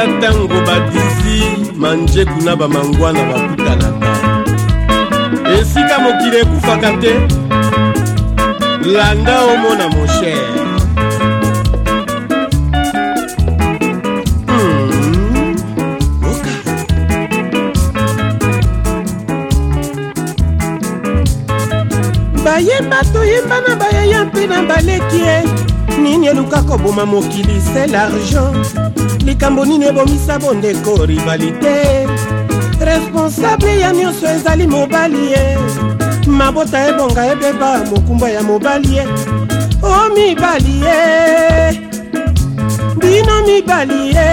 ata ntango badizi manjeku na bamangwana bakutanaka esika mokili ekufaka te landa omona moshere hmm. bayemba toyemba na bayaya mpe na baleki e nini eluka koboma mokili se l'argent likambo nini ebomisa bondeko rivalite responsable ya nyonso ezali mobali ye mabota ebonga ebeba mokumba ya mobali ye o mibali ye bino mibali ye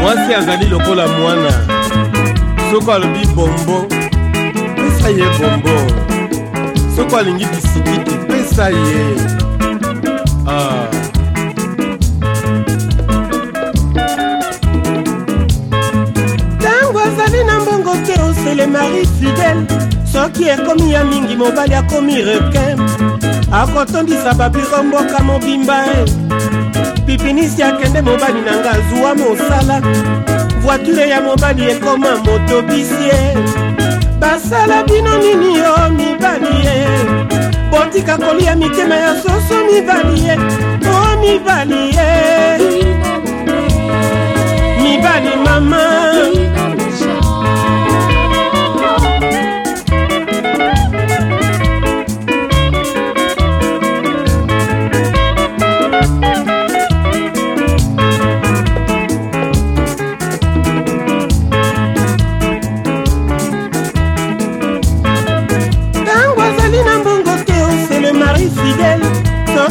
mwasi azali lokola mwana soko alobi bombo pesa ye bombo soki alingi bisikiti pesa ye ah. ntango azali na mbongo te osele marie fidele soki ekomi ya mingi mobali akomi requin akotondisa babiro mboka mobimba e pipinisi akende mobali na nga zuwa mosala voiture ya mobali ekoma motobisie basala bino nini yo mibali ye botika kolia mitema ya soso mibali ye o mibali ye mibali mama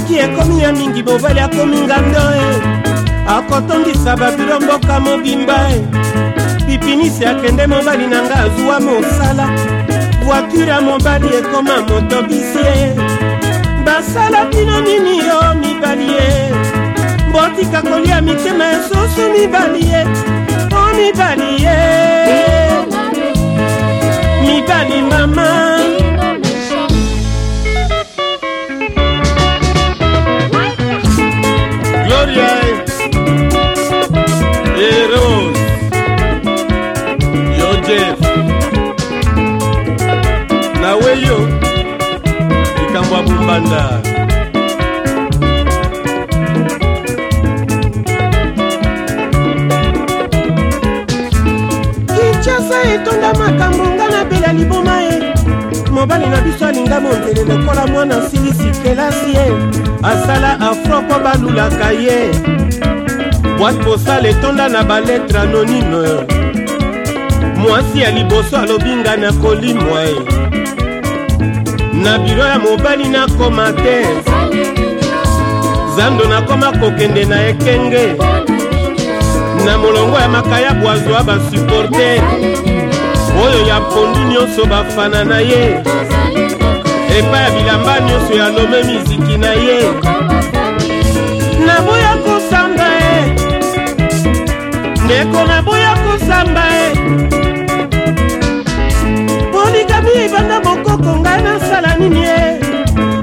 soki ekomi ya mingi mobali akomi ngando e akotondisa babilo mboka mobimba e pipinisi akende mobali na nga azwa mosala voiture ya mobali ekoma motobisi e basala bino nini yo mibali e mbotika kolia mitema ya soso mibali e o mibali e Mariaille et Rose. Yo Jeff. Naweyo. Ikambwa Bumbanda. kinshasa etonda makambo nga na bela liboma e mobali na biso alinga mondele lokola mwana silisi kelasi ye asala afro mpo balulaka ye bwate posala etonda na baletre anonyme mwasi ya liboso alobi nga na kolimwa ye na biro ya mobali nakoma te zando nakoma kokende na ekenge na molongo ya makaya bwazwa basuporter bapondu nyonso bafana na ye epai ya bilamba nyonso ya lome miziki na ye naboya kosamba ye ndeko naboya kosamba ye molikami ebanda bokoko ngai nasala nini ye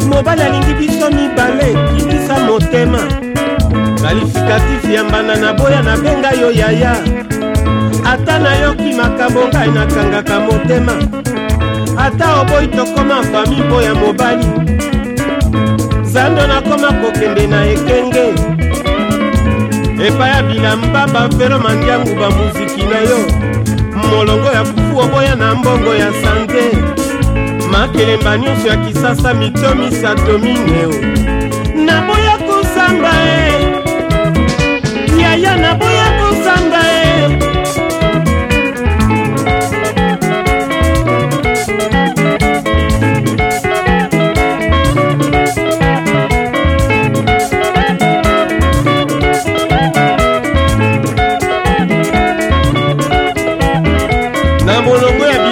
mobali alingi biso mibale kindisa motema kalifikatifi ya mbanda naboya nabenga yo yaya ata nayoki makambo ngai nakangaka motema ata oboyi tokóma fami mpo ya mobali zando nakóma kokende na ekenge epai ya bilamba bafero mandiangu bamuziki na yo molongo ya fufu oboya na mbongo ya sante makelemba nyonso ya kisasa mito misato mineo naboya kosamba e yaya naboya ko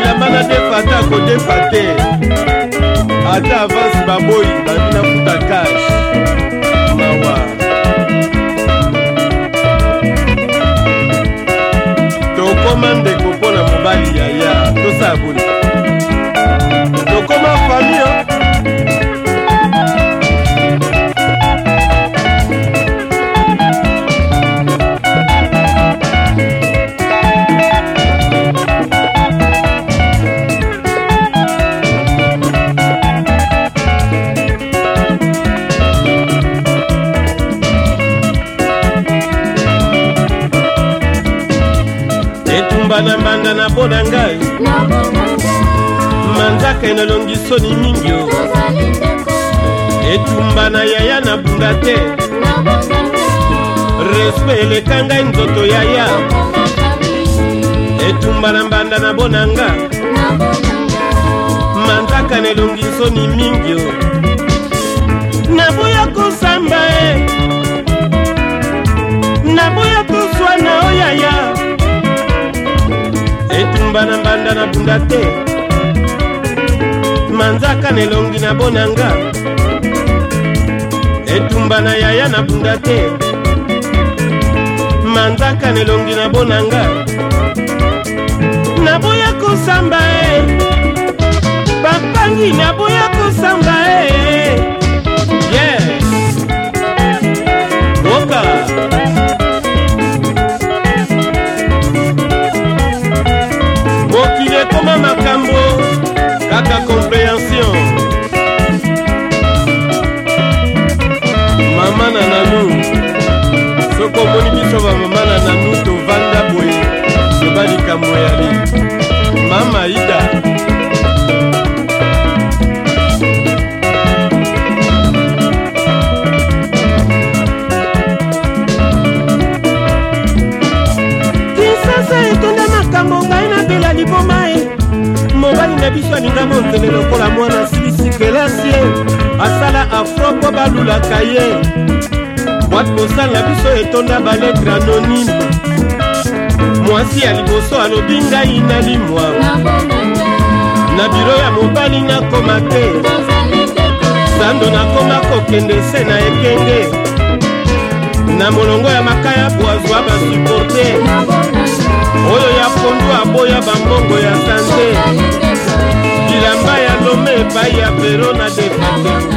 bilamba nadefa ata kodefa te ata avanse baboyi bami nafuta kashe mawa tokóma ndeko mpo na mobali yaya tosabuna mpo na ngai manzaka enalongi soni mingi o etumba na yaya na bunda te respe eleka ngai nzoto yaya etumba na mbanda na bonanga manzaka nelongi soni mingi o ngomba na mbanda na bunda te manzaka na elongi na bonanga etumba na yaya na bunda te manzaka na elongi na bonanga naboya kosamba e bapangi nabo baninga motele lokola mwana silisi kelasi asala afro mpo balulaka ye bwate kosala biso etonda baletre anonyme mwasi ya liboso alobi ngai nalimwa na biro ya mobali nakoma te sando nakoma kokende se na ekenge na molongo ya makaya bwazwa basuporte oyo ya pondu aboya bambongo ya sante epai ya perona defate